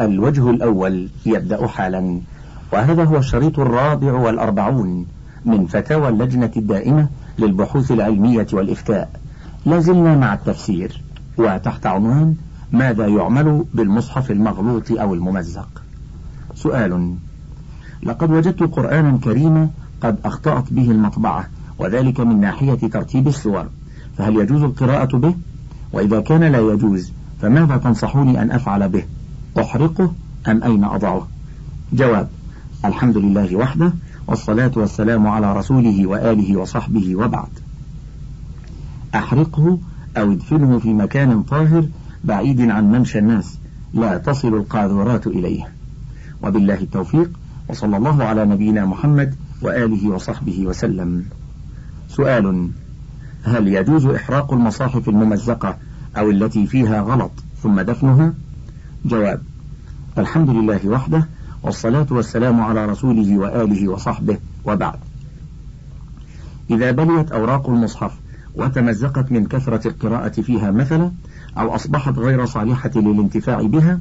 الوجه الأول يبدأ حالا وهذا هو الشريط الرابع والأربعون من فتاوى اللجنة الدائمة للبحوث العلمية والإفتاء. لازلنا مع التفسير وتحت عنوان ماذا يعمل بالمصحف المغلوط أو الممزق. سؤال لقد وجدت قرآنا كريما قد أخطأت به المطبعة وذلك من ناحية ترتيب الصور. فهل يجوز القراءة به؟ وإذا كان لا يجوز فماذا تنصحوني أن أفعل به؟ أحرقه أم أين أضعه؟ جواب الحمد لله وحده والصلاة والسلام على رسوله وآله وصحبه وبعد. أحرقه أو ادفنه في مكان طاهر بعيد عن ممشى الناس لا تصل القاذورات إليه. وبالله التوفيق وصلى الله على نبينا محمد وآله وصحبه وسلم. سؤال هل يجوز إحراق المصاحف الممزقة أو التي فيها غلط ثم دفنها؟ جواب الحمد لله وحده والصلاة والسلام على رسوله وآله وصحبه وبعد. إذا بليت أوراق المصحف وتمزقت من كثرة القراءة فيها مثلا أو أصبحت غير صالحة للانتفاع بها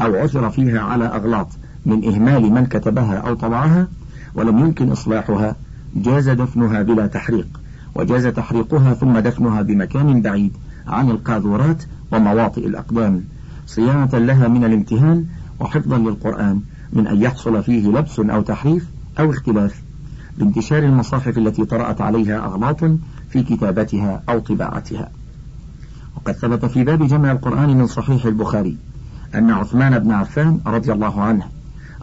أو عثر فيها على أغلاط من إهمال من كتبها أو طبعها ولم يمكن إصلاحها جاز دفنها بلا تحريق وجاز تحريقها ثم دفنها بمكان بعيد عن القاذورات ومواطئ الأقدام صيانة لها من الامتهان وحفظا للقرآن من أن يحصل فيه لبس أو تحريف أو اختلاف بانتشار المصاحف التي طرأت عليها أغلاط في كتابتها أو طباعتها. وقد ثبت في باب جمع القرآن من صحيح البخاري أن عثمان بن عفان رضي الله عنه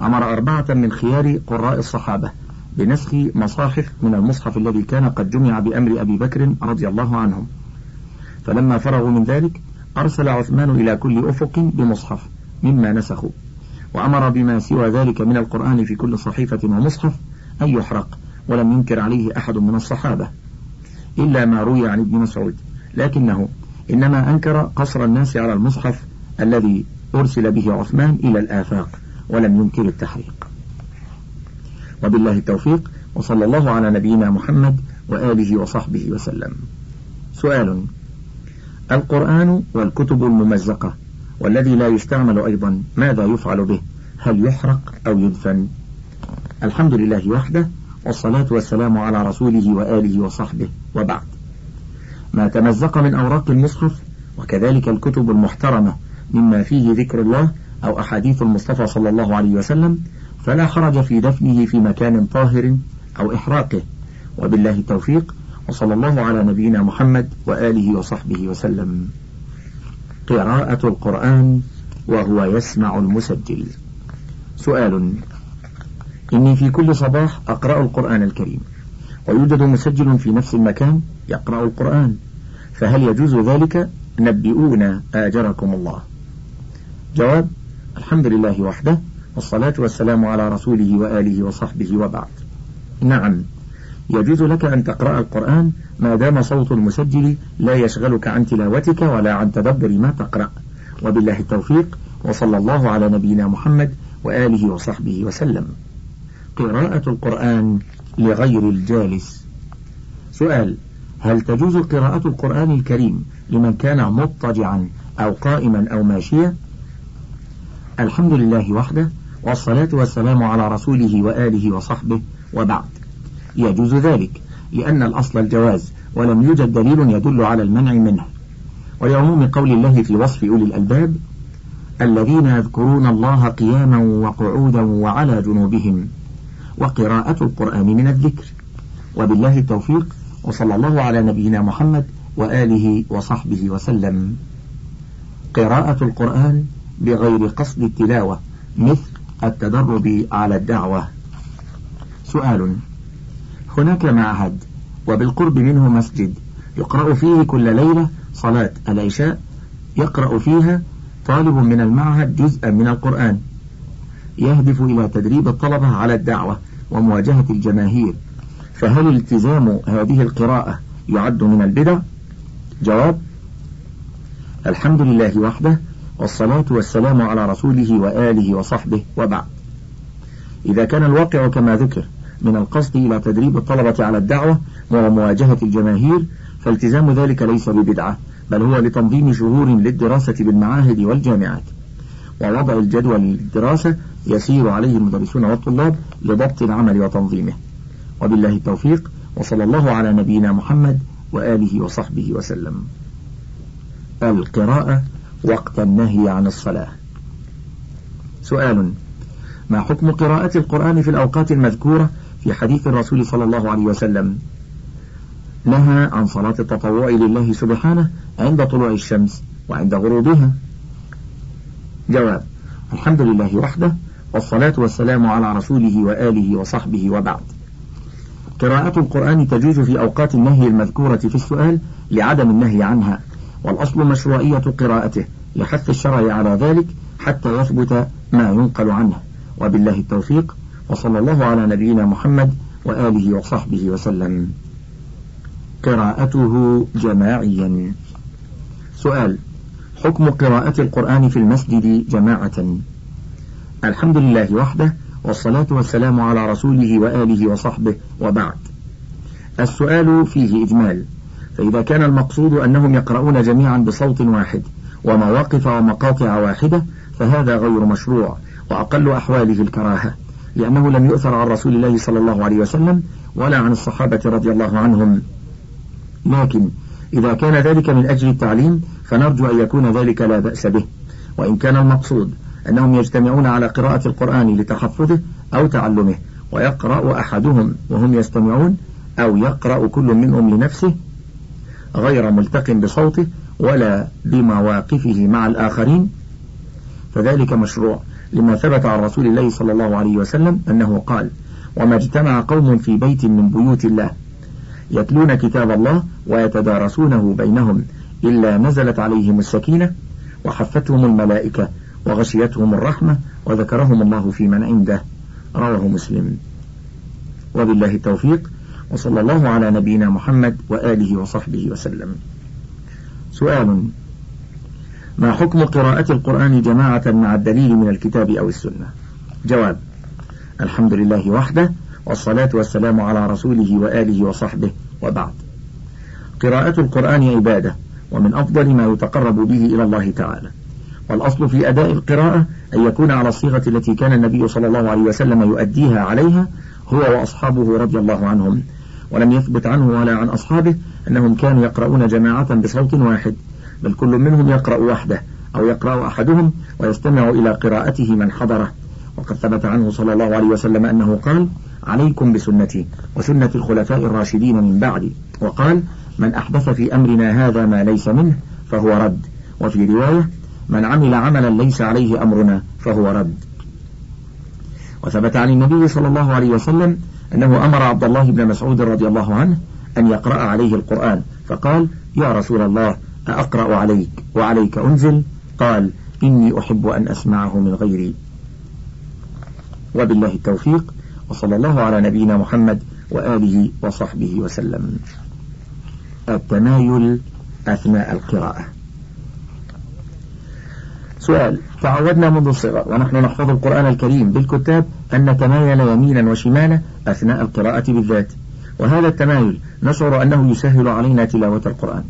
أمر أربعة من خيار قراء الصحابة بنسخ مصاحف من المصحف الذي كان قد جمع بأمر أبي بكر رضي الله عنهم. فلما فرغوا من ذلك أرسل عثمان إلى كل أفق بمصحف. مما نسخوا. وأمر بما سوى ذلك من القرآن في كل صحيفة ومصحف أن يحرق ولم ينكر عليه أحد من الصحابة إلا ما روي عن ابن مسعود. لكنه إنما أنكر قصر الناس على المصحف الذي أرسل به عثمان إلى الآفاق ولم ينكر التحريق. وبالله التوفيق وصلى الله على نبينا محمد وآله وصحبه وسلم. سؤال القرآن والكتب الممزقة والذي لا يستعمل أيضا ماذا يفعل به؟ هل يحرق أو يدفن؟ الحمد لله وحده والصلاة والسلام على رسوله وآله وصحبه وبعد. ما تمزق من أوراق المصحف وكذلك الكتب المحترمة مما فيه ذكر الله أو أحاديث المصطفى صلى الله عليه وسلم فلا حرج في دفنه في مكان طاهر أو إحراقه. وبالله التوفيق وصلى الله على نبينا محمد وآله وصحبه وسلم. قراءة القرآن وهو يسمع المسجل. سؤال إني في كل صباح أقرأ القرآن الكريم ويوجد مسجل في نفس المكان يقرأ القرآن فهل يجوز ذلك؟ نبئونا آجركم الله. جواب الحمد لله وحده والصلاة والسلام على رسوله وآله وصحبه وبعد. نعم. يجوز لك أن تقرأ القرآن ما دام صوت المسجل لا يشغلك عن تلاوتك ولا عن تدبر ما تقرأ. وبالله التوفيق وصلى الله على نبينا محمد وآله وصحبه وسلم. قراءة القرآن لغير الجالس. سؤال هل تجوز قراءة القرآن الكريم لمن كان مضطجعا أو قائما أو ماشيا؟ الحمد لله وحده والصلاة والسلام على رسوله وآله وصحبه وبعد. يجوز ذلك لأن الأصل الجواز ولم يوجد دليل يدل على المنع منه. ولعموم قول الله في وصف أولي الألباب الذين يذكرون الله قياما وقعودا وعلى جنوبهم وقراءة القرآن من الذكر. وبالله التوفيق وصلى الله على نبينا محمد وآله وصحبه وسلم. قراءة القرآن بغير قصد التلاوة مثل التدرب على الدعوة. سؤال. هناك معهد وبالقرب منه مسجد يقرأ فيه كل ليلة صلاة العشاء يقرأ فيها طالب من المعهد جزءا من القرآن. يهدف إلى تدريب الطلبة على الدعوة ومواجهة الجماهير. فهل التزام هذه القراءة يعد من البدع؟ جواب الحمد لله وحده والصلاة والسلام على رسوله وآله وصحبه وبعد. إذا كان الواقع كما ذكر من القصد إلى تدريب الطلبة على الدعوة ومواجهة الجماهير فالتزام ذلك ليس ببدعة بل هو لتنظيم شهور للدراسة بالمعاهد والجامعات. ووضع الجدول للدراسة يسير عليه المدرسون والطلاب لضبط العمل وتنظيمه. وبالله التوفيق وصلى الله على نبينا محمد وآله وصحبه وسلم. القراءة وقت النهي عن الصلاة. سؤال ما حكم قراءة القرآن في الأوقات المذكورة؟ في حديث الرسول صلى الله عليه وسلم نهى عن صلاة التطوع لله سبحانه عند طلوع الشمس وعند غروبها. جواب الحمد لله وحده والصلاة والسلام على رسوله وآله وصحبه وبعد. قراءة القرآن تجوز في أوقات النهي المذكورة في السؤال لعدم النهي عنها والأصل مشروعية قراءته لحث الشرع على ذلك حتى يثبت ما ينقل عنه. وبالله التوفيق. وصلى الله على نبينا محمد وآله وصحبه وسلم. قراءته جماعيا. سؤال حكم قراءة القرآن في المسجد جماعة؟ الحمد لله وحده والصلاة والسلام على رسوله وآله وصحبه وبعد. السؤال فيه إجمال فإذا كان المقصود أنهم يقرؤون جميعا بصوت واحد ومواقف ومقاطع واحدة فهذا غير مشروع وأقل أحواله الكراهة. لأنه لم يؤثر عن رسول الله صلى الله عليه وسلم ولا عن الصحابة رضي الله عنهم. لكن إذا كان ذلك من أجل التعليم فنرجو أن يكون ذلك لا بأس به. وإن كان المقصود أنهم يجتمعون على قراءة القرآن لتحفظه أو تعلمه ويقرأ أحدهم وهم يستمعون أو يقرأ كل منهم لنفسه غير ملتق بصوته ولا بمواقفه مع الآخرين فذلك مشروع. لما ثبت عن رسول الله صلى الله عليه وسلم أنه قال وما اجتمع قوم في بيت من بيوت الله يتلون كتاب الله ويتدارسونه بينهم إلا نزلت عليهم السكينة وحفتهم الملائكة وغشيتهم الرحمة وذكرهم الله في من عنده. رواه مسلم. وبالله التوفيق وصلى الله على نبينا محمد وآله وصحبه وسلم. سؤال ما حكم قراءة القرآن جماعة مع الدليل من الكتاب أو السنة؟ جواب الحمد لله وحده والصلاة والسلام على رسوله وآله وصحبه وبعد. قراءة القرآن عبادة ومن أفضل ما يتقرب به إلى الله تعالى. والأصل في أداء القراءة أن يكون على الصيغة التي كان النبي صلى الله عليه وسلم يؤديها عليها هو وأصحابه رضي الله عنهم. ولم يثبت عنه ولا عن أصحابه أنهم كانوا يقرؤون جماعة بصوت واحد. بل كل منهم يقرأ وحده أو يقرأ أحدهم ويستمع إلى قراءته من حضره. وقد ثبت عنه صلى الله عليه وسلم أنه قال عليكم بسنتي وسنة الخلفاء الراشدين من بعدي وقال من أحدث في أمرنا هذا ما ليس منه فهو رد وفي رواية من عمل عملا ليس عليه أمرنا فهو رد وثبت عن النبي صلى الله عليه وسلم أنه أمر عبد الله بن مسعود رضي الله عنه أن يقرأ عليه القرآن. فقال يا رسول الله أقرأ عليك وعليك أنزل قال إني أحب أن أسمعه من غيري. وبالله التوفيق وصلى الله على نبينا محمد وآله وصحبه وسلم. التمايل أثناء القراءة. سؤال تعودنا منذ الصغر ونحن نحفظ القرآن الكريم بالكتاب أن نتمايل يمينا وشمالا أثناء القراءة بالذات. وهذا التمايل نشعر أنه يسهل علينا تلاوة القرآن.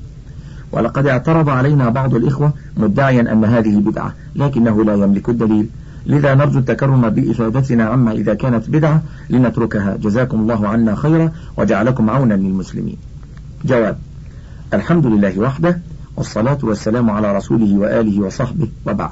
ولقد اعترض علينا بعض الإخوة مدعيا أن هذه بدعة لكنه لا يملك الدليل. لذا نرجو التكرم بإفادتنا عما إذا كانت بدعة لنتركها. جزاكم الله عنا خيرا وجعلكم عونا للمسلمين. جواب الحمد لله وحده والصلاة والسلام على رسوله وآله وصحبه وبعد.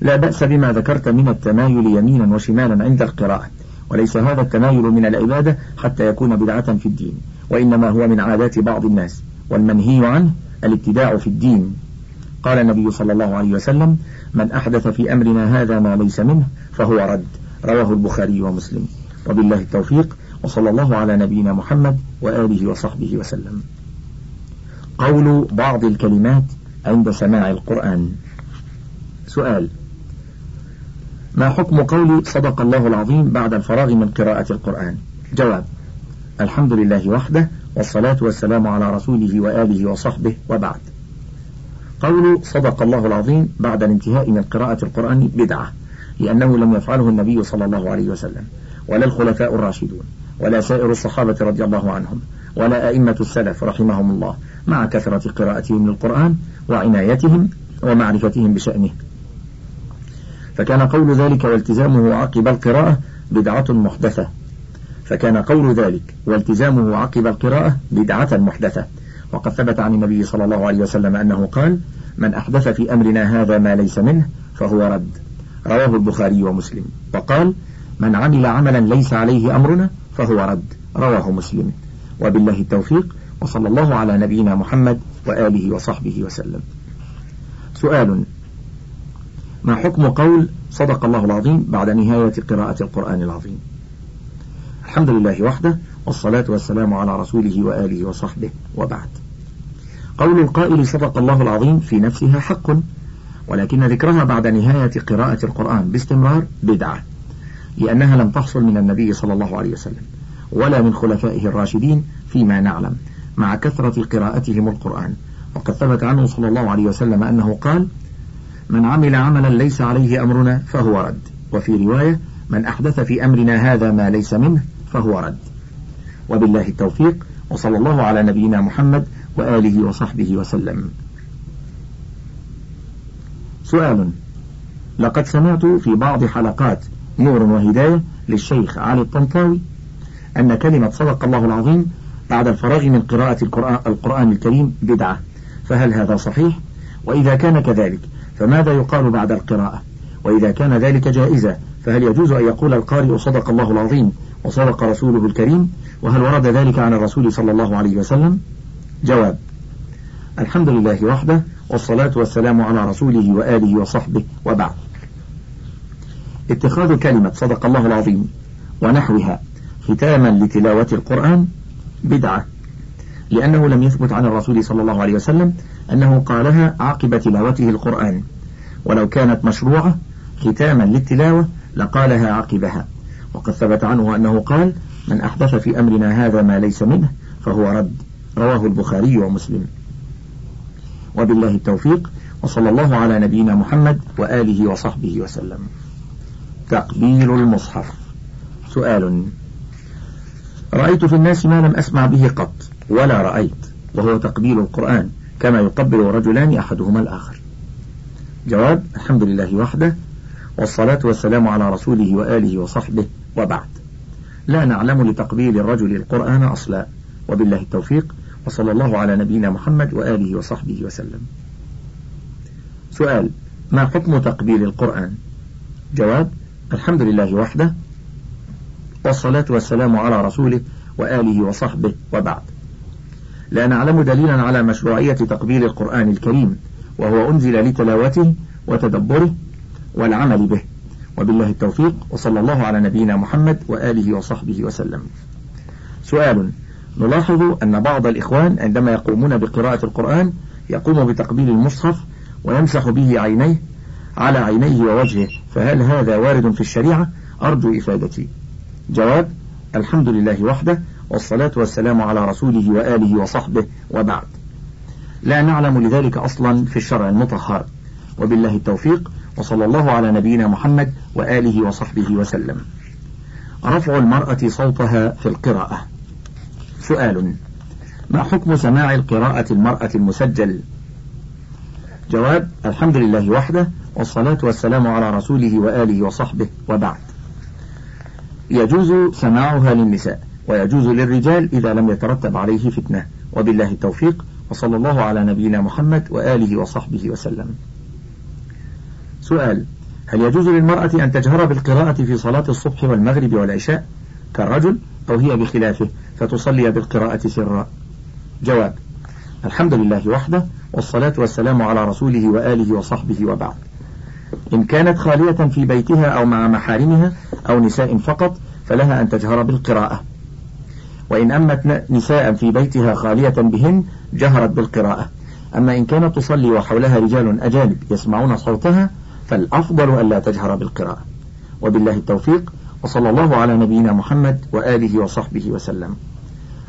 لا بأس بما ذكرت من التمايل يمينا وشمالا عند القراءة. وليس هذا التمايل من العبادة حتى يكون بدعة في الدين وإنما هو من عادات بعض الناس. والمنهي عنه الابتداع في الدين. قال النبي صلى الله عليه وسلم من أحدث في أمرنا هذا ما ليس منه فهو رد. رواه البخاري ومسلم. وبالله التوفيق وصلى الله على نبينا محمد وآله وصحبه وسلم. قول بعض الكلمات عند سماع القرآن. سؤال ما حكم قول صدق الله العظيم بعد الفراغ من قراءة القرآن؟ جواب الحمد لله وحده والصلاة والسلام على رسوله وآله وصحبه وبعد. قول صدق الله العظيم بعد الانتهاء من قراءة القرآن بدعة لأنه لم يفعله النبي صلى الله عليه وسلم ولا الخلفاء الراشدون ولا سائر الصحابة رضي الله عنهم ولا أئمة السلف رحمهم الله مع كثرة قراءتهم للقرآن وعنايتهم ومعرفتهم بشأنه. فكان قول ذلك والتزامه عقب القراءة بدعة محدثة. فكان قول ذلك والتزامه عقب القراءة بدعة محدثة. وقد ثبت عن النبي صلى الله عليه وسلم أنه قال من أحدث في أمرنا هذا ما ليس منه فهو رد. رواه البخاري ومسلم. وقال من عمل عملا ليس عليه أمرنا فهو رد. رواه مسلم. وبالله التوفيق وصلى الله على نبينا محمد وآله وصحبه وسلم. سؤال ما حكم قول صدق الله العظيم بعد نهاية قراءة القرآن العظيم؟ الحمد لله وحده والصلاة والسلام على رسوله وآله وصحبه وبعد. قول القائل صدق الله العظيم في نفسها حق ولكن ذكرها بعد نهاية قراءة القرآن باستمرار بدعة لأنها لم تحصل من النبي صلى الله عليه وسلم ولا من خلفائه الراشدين فيما نعلم مع كثرة قراءتهم القرآن. وقد ثبت عنه صلى الله عليه وسلم أنه قال من عمل عملا ليس عليه أمرنا فهو رد. وفي رواية من أحدث في أمرنا هذا ما ليس منه فهو رد. وبالله التوفيق وصلى الله على نبينا محمد وآله وصحبه وسلم. سؤال لقد سمعت في بعض حلقات نور وهداية للشيخ علي الطنطاوي أن كلمة صدق الله العظيم بعد الفراغ من قراءة القرآن, الكريم بدعة. فهل هذا صحيح؟ وإذا كان كذلك فماذا يقال بعد القراءة؟ وإذا كان ذلك جائزا فهل يجوز أن يقول القارئ صدق الله العظيم وصدق رسوله الكريم. وهل ورد ذلك عن الرسول صلى الله عليه وسلم؟ جواب الحمد لله وحده والصلاة والسلام على رسوله وآله وصحبه وبعد. اتخاذ كلمة صدق الله العظيم ونحوها ختاما لتلاوة القرآن بدعة لأنه لم يثبت عن الرسول صلى الله عليه وسلم أنه قالها عقب تلاوته القرآن. ولو كانت مشروعة ختاما للتلاوة لقالها عقبها وقد ثبت عنه أنه قال من أحدث في أمرنا هذا ما ليس منه فهو رد. رواه البخاري ومسلم. وبالله التوفيق وصلى الله على نبينا محمد وآله وصحبه وسلم. تقبيل المصحف. سؤال رأيت في الناس ما لم أسمع به قط ولا رأيت وهو تقبيل القرآن كما يقبل رجلان أحدهما الآخر. جواب الحمد لله وحده والصلاة والسلام على رسوله وآله وصحبه وبعد. لا نعلم لتقبيل الرجل القرآن أصلا. وبالله التوفيق وصلى الله على نبينا محمد وآله وصحبه وسلم. سؤال ما حكم تقبيل القرآن؟ جواب الحمد لله وحده والصلاة والسلام على رسوله وآله وصحبه وبعد. لا نعلم دليلا على مشروعية تقبيل القرآن الكريم وهو أنزل لتلاوته وتدبره والعمل به. وبالله التوفيق وصلى الله على نبينا محمد وآله وصحبه وسلم. سؤال نلاحظ أن بعض الإخوان عندما يقومون بقراءة القرآن يقوم بتقبيل المصحف ويمسح به عينيه على عينيه ووجهه فهل هذا وارد في الشريعة؟ أرجو إفادتي. جواب الحمد لله وحده والصلاة والسلام على رسوله وآله وصحبه وبعد. لا نعلم لذلك أصلا في الشرع المطهر. وبالله التوفيق وصلى الله على نبينا محمد وآله وصحبه وسلم. رفع المرأة صوتها في القراءة. سؤال ما حكم سماع القراءة المرأة المسجل؟ جواب الحمد لله وحده والصلاة والسلام على رسوله وآله وصحبه وبعد. يجوز سماعها للنساء ويجوز للرجال إذا لم يترتب عليه فتنة. وبالله التوفيق وصلى الله على نبينا محمد وآله وصحبه وسلم. سؤال هل يجوز للمرأة أن تجهر بالقراءة في صلاة الصبح والمغرب والعشاء كالرجل أو هي بخلافه فتصلي بالقراءة سرا؟ جواب الحمد لله وحده والصلاة والسلام على رسوله وآله وصحبه وبعد. إن كانت خالية في بيتها أو مع محارمها أو نساء فقط فلها أن تجهر بالقراءة. وإن أمت نساء في بيتها خالية بهن جهرت بالقراءة. أما إن كانت تصلي وحولها رجال أجانب يسمعون صوتها فالأفضل ألا تجهر بالقراءة. وبالله التوفيق وصلى الله على نبينا محمد وآله وصحبه وسلم.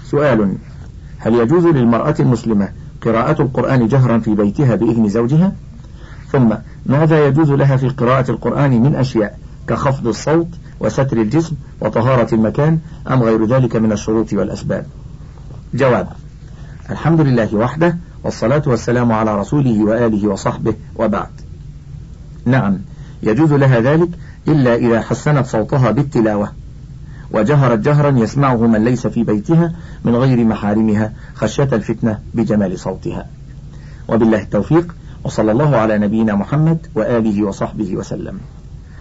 سؤال هل يجوز للمرأة المسلمة قراءة القرآن جهرا في بيتها بإذن زوجها؟ ثم ماذا يجوز لها في قراءة القرآن من أشياء كخفض الصوت وستر الجسم وطهارة المكان أم غير ذلك من الشروط والأسباب؟ جواب الحمد لله وحده والصلاة والسلام على رسوله وآله وصحبه وبعد. نعم يجوز لها ذلك إلا إذا حسنت صوتها بالتلاوة وجهرت جهرا يسمعه من ليس في بيتها من غير محارمها خشية الفتنة بجمال صوتها. وبالله التوفيق وصلى الله على نبينا محمد وآله وصحبه وسلم.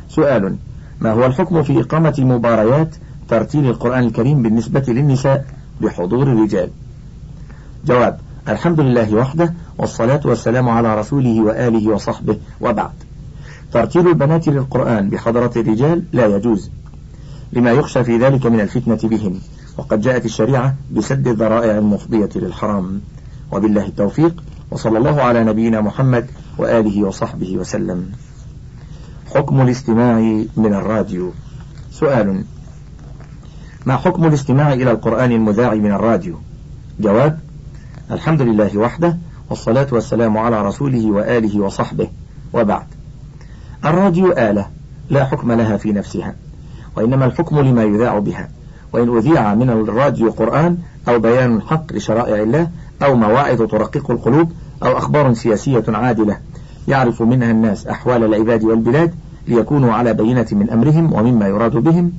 سؤال ما هو الحكم في إقامة مباريات ترتيل القرآن الكريم بالنسبة للنساء بحضور الرجال؟ جواب الحمد لله وحده والصلاة والسلام على رسوله وآله وصحبه وبعد. ترتيل البنات للقرآن بحضرة الرجال لا يجوز لما يخشى في ذلك من الفتنة بهم. وقد جاءت الشريعة بسد الذرائع المفضية للحرام. وبالله التوفيق وصلى الله على نبينا محمد وآله وصحبه وسلم. حكم الاستماع من الراديو. سؤال ما حكم الاستماع إلى القرآن المذاع من الراديو؟ جواب الحمد لله وحده والصلاة والسلام على رسوله وآله وصحبه. وبعد الراديو آلة لا حكم لها في نفسها وإنما الحكم لما يذاع بها. وإن أذيع من الراديو قرآن أو بيان حق لشرائع الله أو مواعظ ترقق القلوب أو أخبار سياسية عادلة يعرف منها الناس أحوال العباد والبلاد ليكونوا على بينة من أمرهم ومما يراد بهم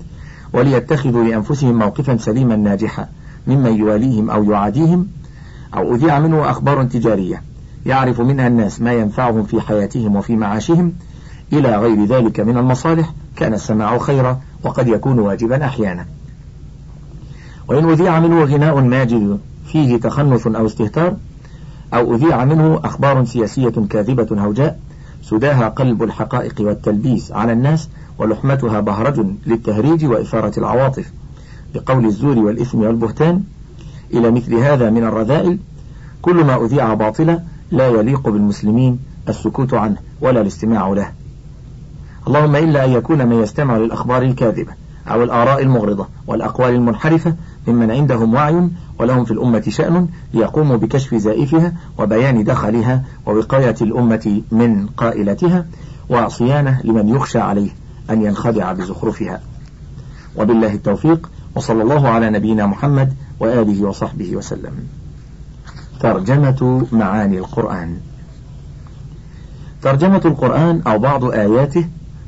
وليتخذوا لأنفسهم موقفا سليما ناجحا ممن يواليهم أو يعاديهم أو أذيع منه أخبار تجارية يعرف منها الناس ما ينفعهم في حياتهم وفي معاشهم إلى غير ذلك من المصالح كان السماع خيرا وقد يكون واجبا أحيانا. وإن أذيع منه غناء ماجد فيه تخنث أو استهتار أو أذيع منه أخبار سياسية كاذبة هوجاء سداها قلب الحقائق والتلبيس على الناس ولحمتها بهرج للتهريج وإثارة العواطف بقول الزور والإثم والبهتان. إلى مثل هذا من الرذائل كل ما أذيع باطلا لا يليق بالمسلمين السكوت عنه ولا الاستماع له. اللهم إلا أن يكون من يستمع للأخبار الكاذبة أو الآراء المغرضة والأقوال المنحرفة ممن عندهم وعي ولهم في الأمة شأن ليقوموا بكشف زائفها وبيان دخلها ووقاية الأمة من قائلتها وصيانة لمن يخشى عليه أن ينخدع بزخرفها. وبالله التوفيق وصلى الله على نبينا محمد وآله وصحبه وسلم. ترجمة معاني القرآن. ترجمة القرآن أو بعض آياته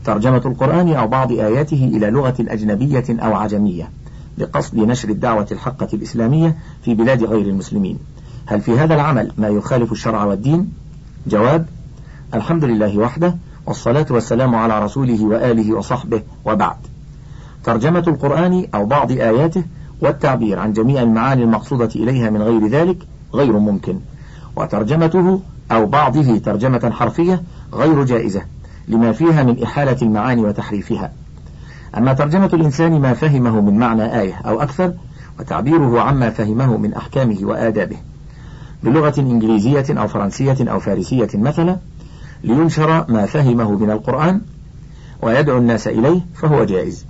ترجمة القرآن أو بعض آياته إلى لغة أجنبية أو عجمية بقصد نشر الدعوة الحقة الإسلامية في بلاد غير المسلمين. هل في هذا العمل ما يخالف الشرع والدين؟ جواب الحمد لله وحده والصلاة والسلام على رسوله وآله وصحبه وبعد. ترجمة القرآن أو بعض آياته والتعبير عن جميع المعاني المقصودة إليها من غير ذلك غير ممكن. وترجمته أو بعضه ترجمة حرفية غير جائزة. لما فيها من إحالة المعاني وتحريفها. أما ترجمة الإنسان ما فهمه من معنى آية أو أكثر وتعبيره عما فهمه من أحكامه وآدابه. بلغة إنجليزية أو فرنسية أو فارسية مثلا لينشر ما فهمه من القرآن ويدعو الناس إليه فهو جائز.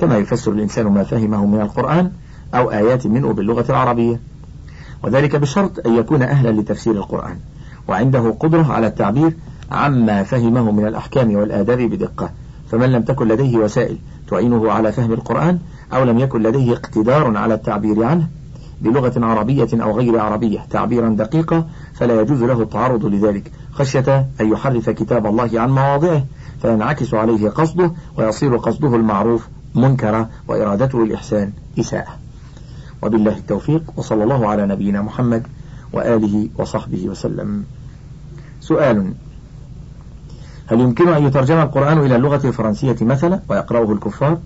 كما يفسر الإنسان ما فهمه من القرآن أو آيات منه باللغة العربية. وذلك بشرط أن يكون أهلا لتفسير القرآن وعنده قدرة على التعبير عما فهمه من الأحكام والآداب بدقة. فمن لم تكن لديه وسائل تعينه على فهم القرآن أو لم يكن لديه اقتدار على التعبير عنه بلغة عربية أو غير عربية تعبيرا دقيقا فلا يجوز له التعرض لذلك. خشية أن يحرف كتاب الله عن مواضعه فينعكس عليه قصده ويصير قصده المعروف منكرا وإرادته الإحسان إساءة. وبالله التوفيق وصلى الله على نبينا محمد وآله وصحبه وسلم. سؤال هل يمكن أن يترجم القرآن إلى اللغة الفرنسية مثلا ويقرأه الكفار؟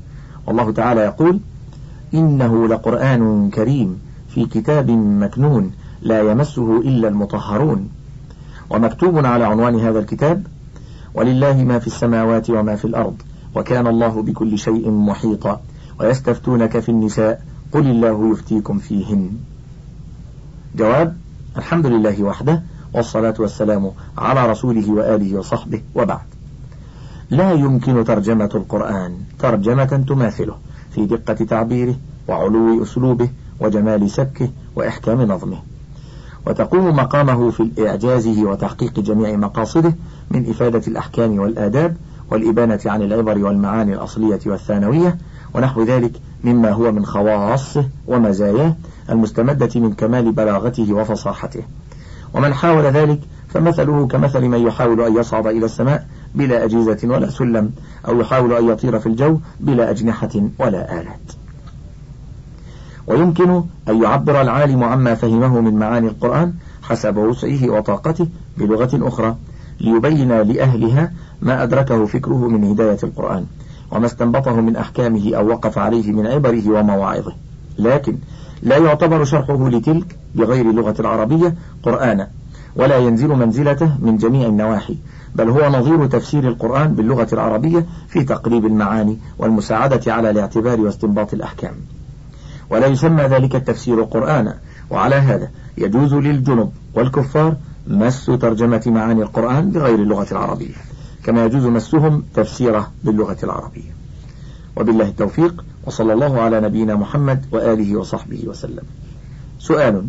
والله تعالى يقول إنه لقرآن كريم في كتاب مكنون لا يمسه إلا المطهرون. ومكتوب على عنوان هذا الكتاب ولله ما في السماوات وما في الأرض وكان الله بكل شيء محيطا ويستفتونك في النساء قل الله يفتيكم فيهن. جواب الحمد لله وحده والصلاة والسلام على رسوله وآله وصحبه وبعد. لا يمكن ترجمة القرآن ترجمة تماثله في دقة تعبيره وعلو أسلوبه وجمال سبكه وإحكام نظمه. وتقوم مقامه في إعجازه وتحقيق جميع مقاصده من إفادة الأحكام والآداب والإبانة عن العبر والمعاني الأصلية والثانوية ونحو ذلك مما هو من خواصه ومزاياه المستمدة من كمال بلاغته وفصاحته. ومن حاول ذلك فمثله كمثل من يحاول أن يصعد إلى السماء بلا أجهزة ولا سلم أو يحاول أن يطير في الجو بلا أجنحة ولا آلات. ويمكن أن يعبر العالم عما فهمه من معاني القرآن حسب وسعه وطاقته بلغة أخرى ليبين لأهلها ما أدركه فكره من هداية القرآن وما استنبطه من أحكامه أو وقف عليه من عبره ومواعظه. لكن لا يعتبر شرحه لتلك بغير اللغة العربية قرآنا ولا ينزل منزلته من جميع النواحي بل هو نظير تفسير القرآن باللغة العربية في تقريب المعاني والمساعدة على الاعتبار واستنباط الأحكام. ولا يسمى ذلك التفسير قرآنا وعلى هذا يجوز للجنب والكفار مس ترجمة معاني القرآن بغير اللغة العربية كما يجوز مسهم تفسيره باللغة العربية. وبالله التوفيق وصلى الله على نبينا محمد وآله وصحبه وسلم. سؤال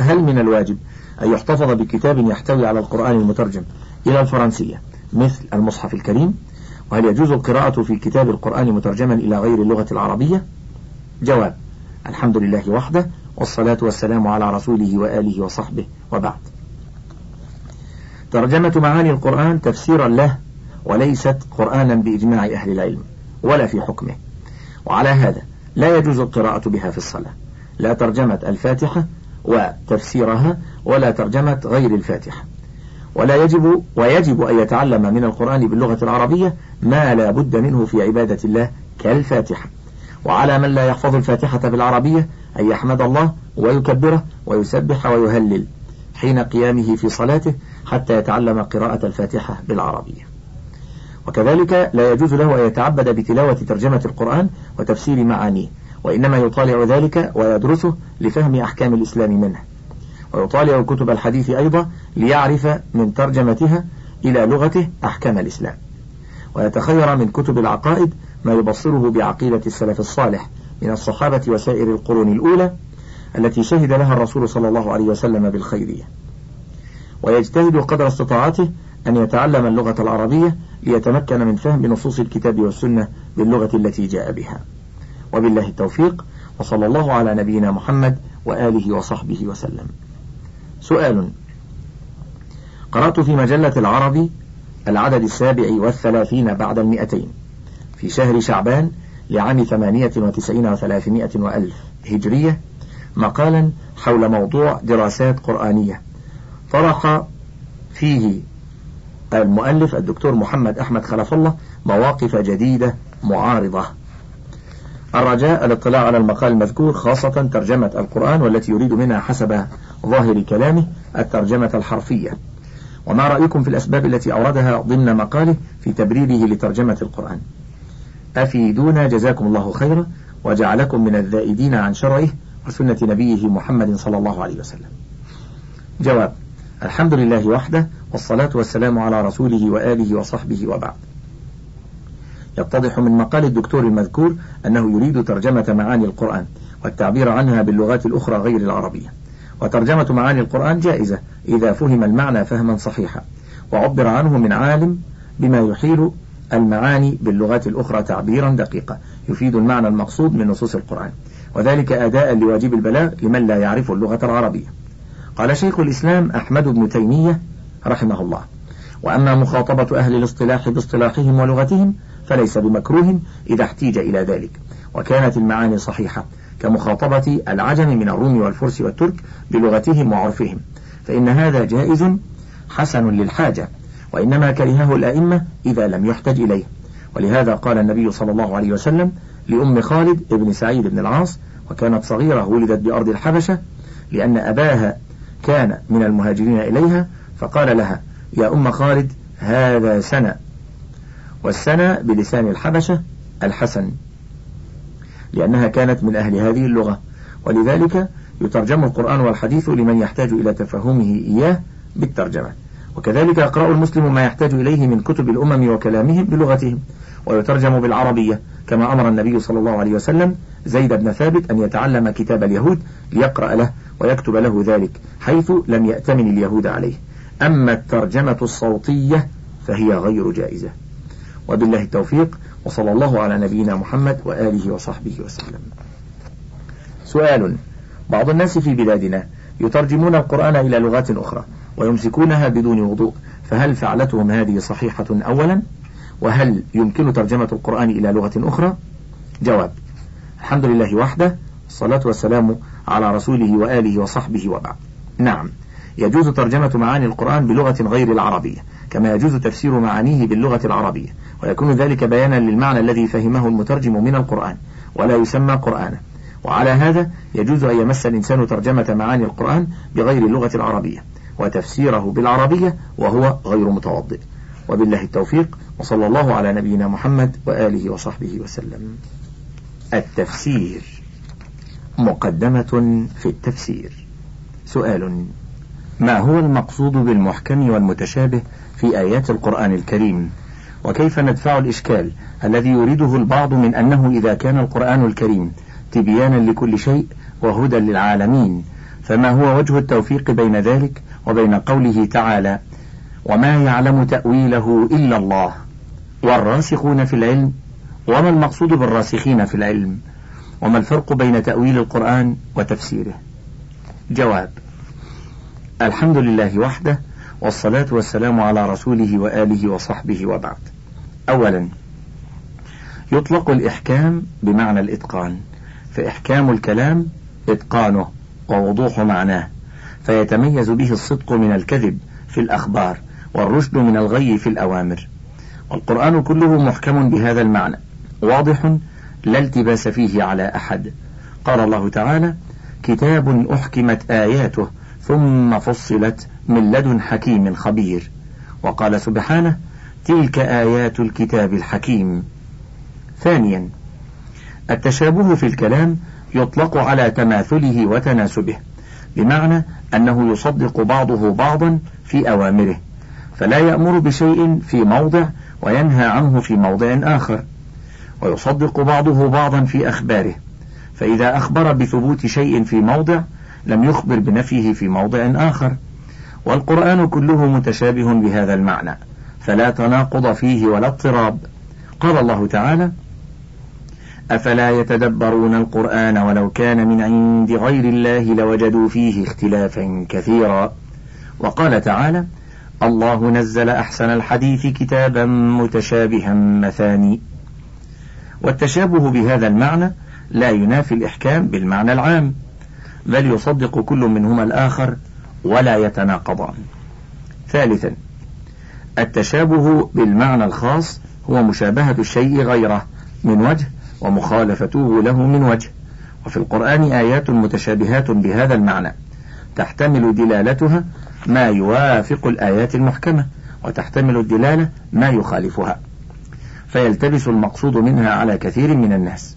هل من الواجب أن يحتفظ بكتاب يحتوي على القرآن المترجم إلى الفرنسية مثل المصحف الكريم؟ وهل يجوز القراءة في كتاب القرآن مترجما إلى غير اللغة العربية؟ جواب الحمد لله وحده والصلاة والسلام على رسوله وآله وصحبه وبعد. ترجمة معاني القرآن تفسيرا له وليست قرآنا بإجماع أهل العلم ولا في حكمه. وعلى هذا لا يجوز القراءة بها في الصلاة. لا ترجمة الفاتحة وتفسيرها ولا ترجمة غير الفاتحة. ولا يجب ويجب أن يتعلم من القرآن باللغة العربية ما لا بد منه في عبادة الله كالفاتحة. وعلى من لا يحفظ الفاتحة بالعربية أن يحمد الله ويكبره ويسبح ويهلل حين قيامه في صلاته حتى يتعلم قراءة الفاتحة بالعربية. وكذلك لا يجوز له أن يتعبد بتلاوة ترجمة القرآن وتفسير معانيه وإنما يطالع ذلك ويدرسه لفهم أحكام الإسلام منه. ويطالع كتب الحديث أيضا ليعرف من ترجمتها إلى لغته أحكام الإسلام. ويتخير من كتب العقائد ما يبصره بعقيدة السلف الصالح من الصحابة وسائر القرون الأولى التي شهد لها الرسول صلى الله عليه وسلم بالخيرية ويجتهد قدر استطاعته أن يتعلم اللغة العربية ليتمكن من فهم نصوص الكتاب والسنة باللغة التي جاء بها. وبالله التوفيق وصلى الله على نبينا محمد وآله وصحبه وسلم. سؤال. قرأت في مجلة العربي العدد السابع والثلاثين بعد المئتين في شهر شعبان لعام ثمانية وتسعين وثلاثمائة وألف هجرية مقالا حول موضوع دراسات قرآنية. طرح فيه المؤلف الدكتور محمد أحمد خلف الله مواقف جديدة معارضة. الرجاء الاطلاع على المقال المذكور خاصة ترجمة القرآن والتي يريد منها حسب ظاهر كلامه الترجمة الحرفية. وما رأيكم في الأسباب التي أوردها ضمن مقاله في تبريره لترجمة القرآن؟ أفيدونا جزاكم الله خيرا وجعلكم من الذائدين عن شرعه وسنة نبيه محمد صلى الله عليه وسلم. جواب الحمد لله وحده والصلاة والسلام على رسوله وآله وصحبه وبعد. يتضح من مقال الدكتور المذكور أنه يريد ترجمة معاني القرآن والتعبير عنها باللغات الأخرى غير العربية. وترجمة معاني القرآن جائزة إذا فهم المعنى فهما صحيحا وعبر عنه من عالم بما يحيل المعاني باللغات الأخرى تعبيرا دقيقا يفيد المعنى المقصود من نصوص القرآن. وذلك أداء لواجب البلاغ لمن لا يعرف اللغة العربية. قال شيخ الإسلام أحمد بن تيمية رحمه الله وأما مخاطبة أهل الاصطلاح باصطلاحهم ولغتهم فليس بمكروه إذا احتيج إلى ذلك. وكانت المعاني صحيحة كمخاطبة العجم من الروم والفرس والترك بلغتهم وعرفهم. فإن هذا جائز حسن للحاجة وإنما كرهه الأئمة إذا لم يحتج إليه. ولهذا قال النبي صلى الله عليه وسلم لأم خالد ابن سعيد بن العاص وكانت صغيرة ولدت بأرض الحبشة لأن أباها كان من المهاجرين إليها فقال لها يا أم خالد هذا سنة والسنة بلسان الحبشة الحسن لأنها كانت من أهل هذه اللغة. ولذلك يترجم القرآن والحديث لمن يحتاج إلى تفهمه إياه بالترجمة. وكذلك يقرأ المسلم ما يحتاج إليه من كتب الأمم وكلامهم بلغتهم. ويترجم بالعربية كما أمر النبي صلى الله عليه وسلم زيد بن ثابت أن يتعلم كتاب اليهود ليقرأ له ويكتب له ذلك حيث لم يأتمن اليهود عليه. أما الترجمة الصوتية فهي غير جائزة. وبالله التوفيق وصلى الله على نبينا محمد وآله وصحبه وسلم. سؤال بعض الناس في بلادنا يترجمون القرآن إلى لغات أخرى ويمسكونها بدون وضوء فهل فعلتهم هذه صحيحة أولا؟ وهل يمكن ترجمة القرآن إلى لغة أخرى؟ جواب الحمد لله وحده الصلاة والسلام على رسوله وآله وصحبه وبعد. نعم. يجوز ترجمة معاني القرآن بلغة غير العربية كما يجوز تفسير معانيه باللغة العربية ويكون ذلك بيانا للمعنى الذي فهمه المترجم من القرآن ولا يسمى قرآنا. وعلى هذا يجوز أن يمس الإنسان ترجمة معاني القرآن بغير اللغة العربية وتفسيره بالعربية وهو غير متوضئ. وبالله التوفيق وصلى الله على نبينا محمد وآله وصحبه وسلم. التفسير مقدمة في التفسير. سؤال ما هو المقصود بالمحكم والمتشابه في آيات القرآن الكريم؟ وكيف ندفع الإشكال الذي يريده البعض من أنه إذا كان القرآن الكريم تبيانا لكل شيء وهدى للعالمين؟ فما هو وجه التوفيق بين ذلك وبين قوله تعالى وما يعلم تأويله إلا الله والراسخون في العلم؟ وما المقصود بالراسخين في العلم؟ وما الفرق بين تأويل القرآن وتفسيره؟ جواب الحمد لله وحده والصلاة والسلام على رسوله وآله وصحبه وبعد. أولا يطلق الإحكام بمعنى الإتقان فإحكام الكلام إتقانه ووضوح معناه فيتميز به الصدق من الكذب في الأخبار والرشد من الغي في الأوامر. والقرآن كله محكم بهذا المعنى واضح لا التباس فيه على أحد. قال الله تعالى كتاب أحكمت آياته ثم فصلت من لدن حكيم خبير وقال سبحانه تلك آيات الكتاب الحكيم. ثانيا التشابه في الكلام يطلق على تماثله وتناسبه بمعنى أنه يصدق بعضه بعضا في أوامره فلا يأمر بشيء في موضع وينهى عنه في موضع آخر ويصدق بعضه بعضا في أخباره فإذا أخبر بثبوت شيء في موضع لم يخبر بنفيه في موضع آخر. والقرآن كله متشابه بهذا المعنى فلا تناقض فيه ولا اضطراب. قال الله تعالى أفلا يتدبرون القرآن ولو كان من عند غير الله لوجدوا فيه اختلافا كثيرا. وقال تعالى الله نزل أحسن الحديث كتابا متشابها مثاني. والتشابه بهذا المعنى لا ينافي الإحكام بالمعنى العام. بل يصدق كل منهما الآخر ولا يتناقضان. ثالثا التشابه بالمعنى الخاص هو مشابهة الشيء غيره من وجه ومخالفته له من وجه. وفي القرآن آيات متشابهات بهذا المعنى. تحتمل دلالتها ما يوافق الآيات المحكمة وتحتمل الدلالة ما يخالفها. فيلتبس المقصود منها على كثير من الناس.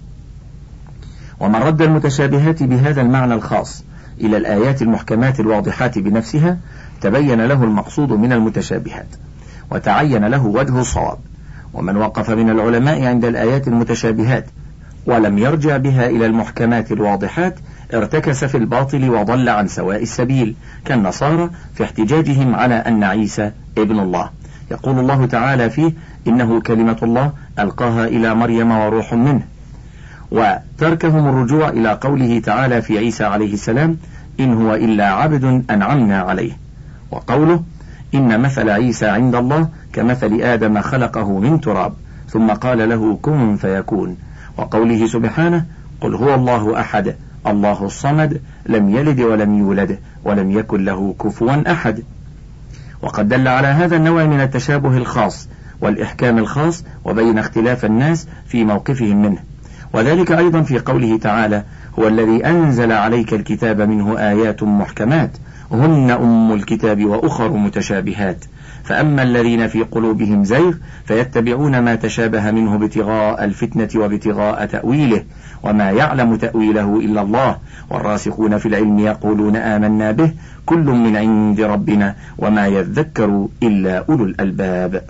ومن رد المتشابهات بهذا المعنى الخاص إلى الآيات المحكمات الواضحات بنفسها تبين له المقصود من المتشابهات وتعين له وجه الصواب. ومن وقف من العلماء عند الآيات المتشابهات ولم يرجع بها إلى المحكمات الواضحات ارتكس في الباطل وضل عن سواء السبيل كالنصارى في احتجاجهم على أن عيسى ابن الله. يقول الله تعالى فيه إنه كلمة الله ألقاها إلى مريم وروح منه. وتركهم الرجوع إلى قوله تعالى في عيسى عليه السلام إن هو إلا عبد أنعمنا عليه. وقوله إن مثل عيسى عند الله كمثل آدم خلقه من تراب ثم قال له كن فيكون. وقوله سبحانه قل هو الله أحد الله الصمد لم يلد ولم يولد ولم يكن له كفوا أحد. وقد دل على هذا النوع من التشابه الخاص والإحكام الخاص وبين اختلاف الناس في موقفهم منه. وذلك أيضا في قوله تعالى هو الذي أنزل عليك الكتاب منه آيات محكمات هن أم الكتاب وأخر متشابهات. فأما الذين في قلوبهم زيغ فيتبعون ما تشابه منه ابتغاء الفتنة وابتغاء تأويله وما يعلم تأويله إلا الله. والراسخون في العلم يقولون آمنا به كل من عند ربنا وما يذكر إلا أولو الألباب.